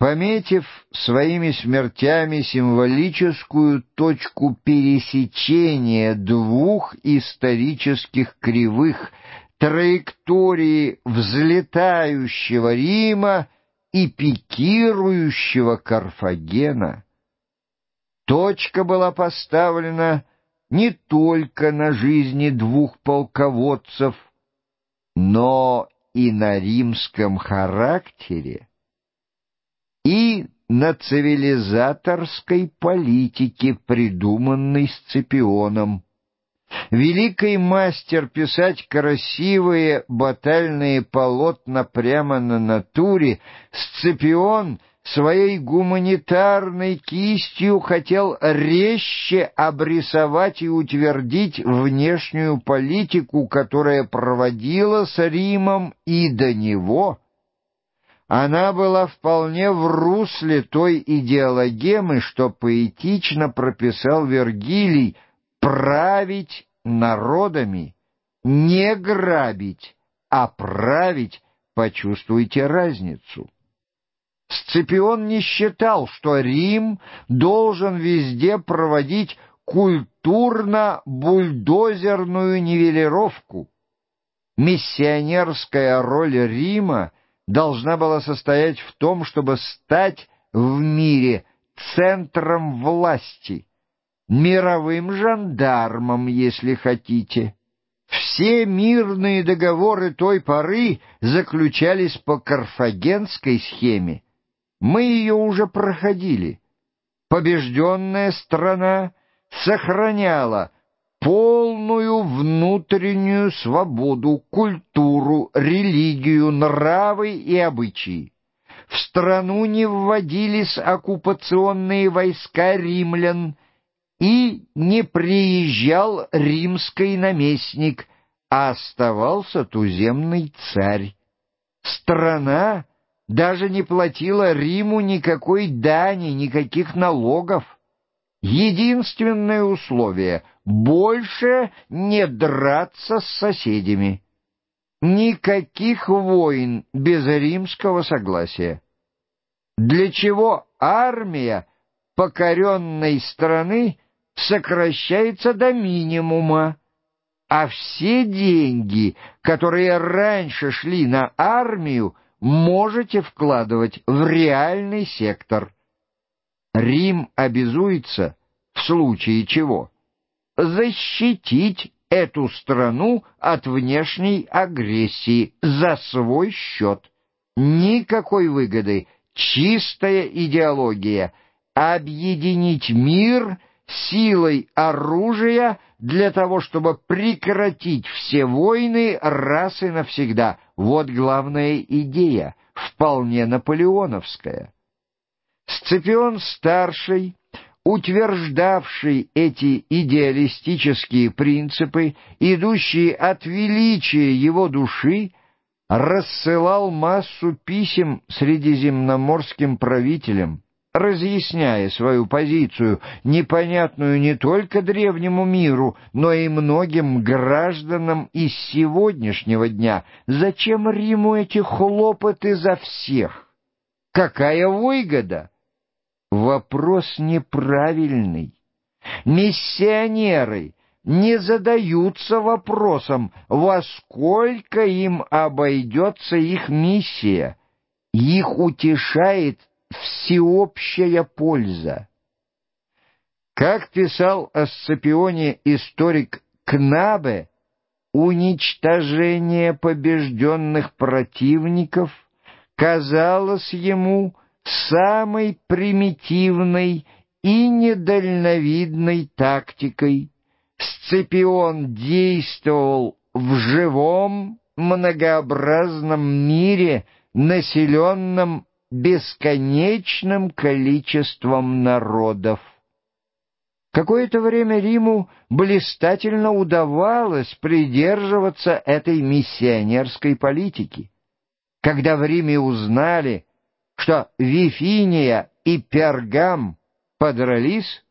Пометив своими смертями символическую точку пересечения двух исторических кривых траектории взлетающего Рима и пикирующего Карфагена, точка была поставлена не только на жизни двух полководцев, но и на римском характере на цивилизаторской политике, придуманной Сципионом. Великий мастер писать красивые батальные полотна прямо на натуре, Сципион своей гуманитарной кистью хотел резче обрисовать и утвердить внешнюю политику, которая проводилась Римом и до него — она была вполне в русле той идеологемы, что поэтично прописал Вергилий «править народами, не грабить, а править, почувствуйте разницу». Сципион не считал, что Рим должен везде проводить культурно-бульдозерную нивелировку. Миссионерская роль Рима — должна была состоять в том, чтобы стать в мире центром власти, мировым жандармом, если хотите. Все мирные договоры той поры заключались по карфагенской схеме. Мы ее уже проходили. Побежденная страна сохраняла полную внутреннюю свободу, культуру, религию, нравы и обычаи. В страну не вводились оккупационные войска римлян, и не приезжал римский наместник, а оставался туземный царь. Страна даже не платила Риму никакой дани, никаких налогов. Единственное условие — больше не драться с соседями. Никаких войн без римского согласия. Для чего армия покоренной страны сокращается до минимума, а все деньги, которые раньше шли на армию, можете вкладывать в реальный сектор. Рим обязуется, в случае чего, защитить эту страну от внешней агрессии за свой счет. Никакой выгоды, чистая идеология. Объединить мир силой оружия для того, чтобы прекратить все войны раз и навсегда. Вот главная идея, вполне наполеоновская. Сципион-старший утверждавший эти идеалистические принципы, идущие от величия его души, рассылал массу писем средиземноморским правителям, разъясняя свою позицию, непонятную не только древнему миру, но и многим гражданам из сегодняшнего дня. Зачем Риму эти хлопоты за всех? Какая выгода? Вопрос неправильный. Миссионеры не задаются вопросом, во сколько им обойдется их миссия. Их утешает всеобщая польза. Как писал о Сципионе историк Кнабе, уничтожение побежденных противников казалось ему самой примитивной и недальновидной тактикой. Сципион действовал в живом, многообразном мире, населенном бесконечным количеством народов. Какое-то время Риму блистательно удавалось придерживаться этой миссионерской политики. Когда в Риме узнали, что Вифиния и Пергам подрались,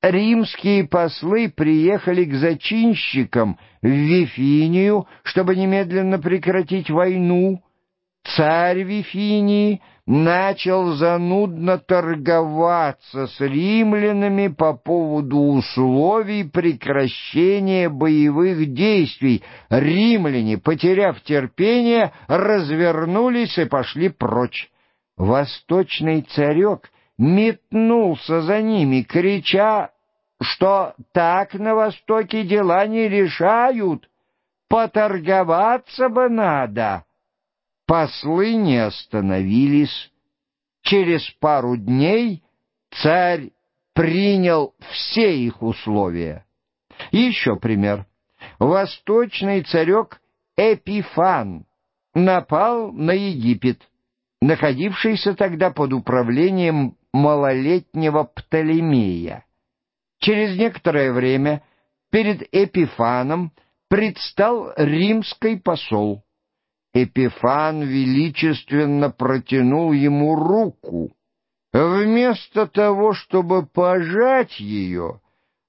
римские послы приехали к зачинщикам в Вифинию, чтобы немедленно прекратить войну. Царь Вифинии начал занудно торговаться с римлянами по поводу условий прекращения боевых действий. Римляне, потеряв терпение, развернулись и пошли прочь. Восточный царек метнулся за ними, крича, что так на Востоке дела не решают, поторговаться бы надо. Послы не остановились. Через пару дней царь принял все их условия. Еще пример. Восточный царек Эпифан напал на Египет, находившийся тогда под управлением малолетнего Птолемея. Через некоторое время перед Эпифаном предстал римский посол. Эпифан величественно протянул ему руку. Вместо того, чтобы пожать ее,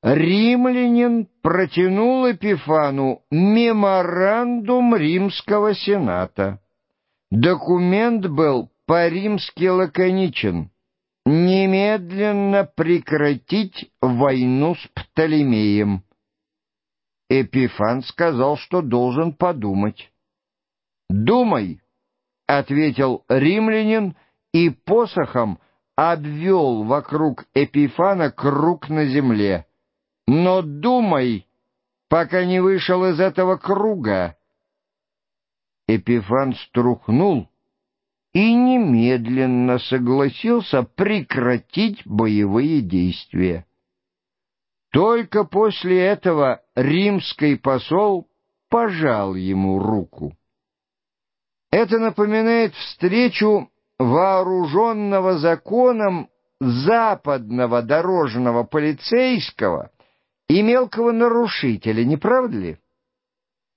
римлянин протянул Эпифану меморандум римского сената. Документ был по-римски лаконичен. Немедленно прекратить войну с Птолемеем. Эпифан сказал, что должен подумать. «Думай», — ответил римлянин, и посохом обвел вокруг Эпифана круг на земле. «Но думай, пока не вышел из этого круга». Эпифан струхнул и немедленно согласился прекратить боевые действия. Только после этого римский посол пожал ему руку. Это напоминает встречу вооруженного законом западного дорожного полицейского и мелкого нарушителя, не правда ли?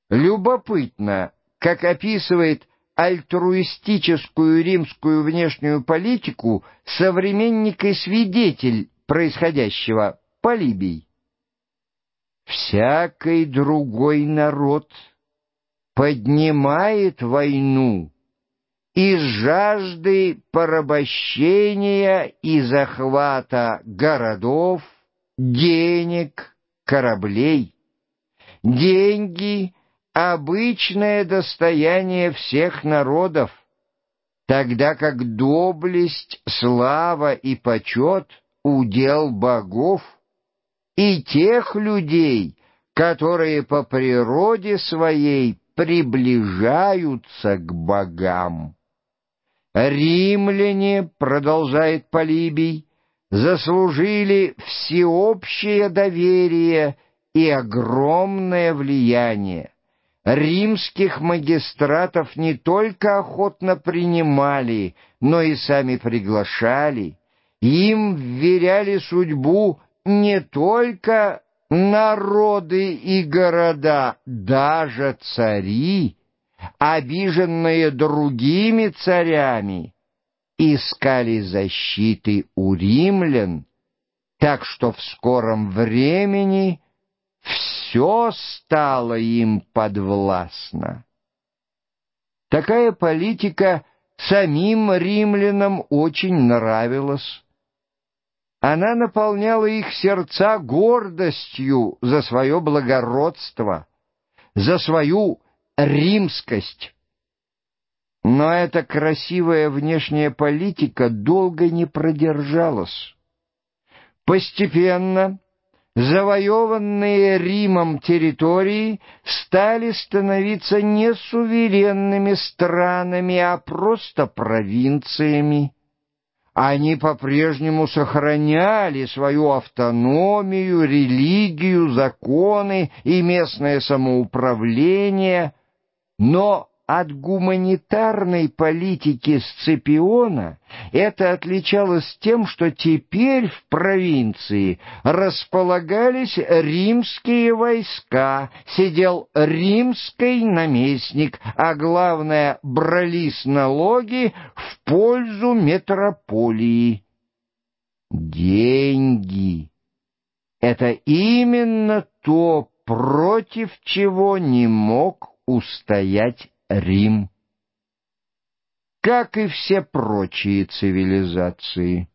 Любопытно, как описывает альтруистическую римскую внешнюю политику современник и свидетель происходящего Полибий. Всякий другой народ — поднимает войну из жажды порабощения и захвата городов, денег, кораблей. Деньги — обычное достояние всех народов, тогда как доблесть, слава и почет — удел богов и тех людей, которые по природе своей приближаются к богам. Римляне, продолжает Полибий, заслужили всеобщее доверие и огромное влияние. Римских магистратов не только охотно принимали, но и сами приглашали. Им вверяли судьбу не только Народы и города, даже цари, обиженные другими царями, искали защиты у римлян, так что в скором времени все стало им подвластно. Такая политика самим римлянам очень нравилась. Она наполняла их сердца гордостью за свое благородство, за свою римскость. Но эта красивая внешняя политика долго не продержалась. Постепенно завоеванные Римом территории стали становиться не суверенными странами, а просто провинциями. Они по-прежнему сохраняли свою автономию, религию, законы и местное самоуправление, но от гуманитарной политики Сципиона это отличалось тем, что теперь в провинции располагались римские войска, сидел римский наместник, а главное, брались налоги в пользу метрополии. Деньги — это именно то, против чего не мог устоять Рим. как и все прочие цивилизации.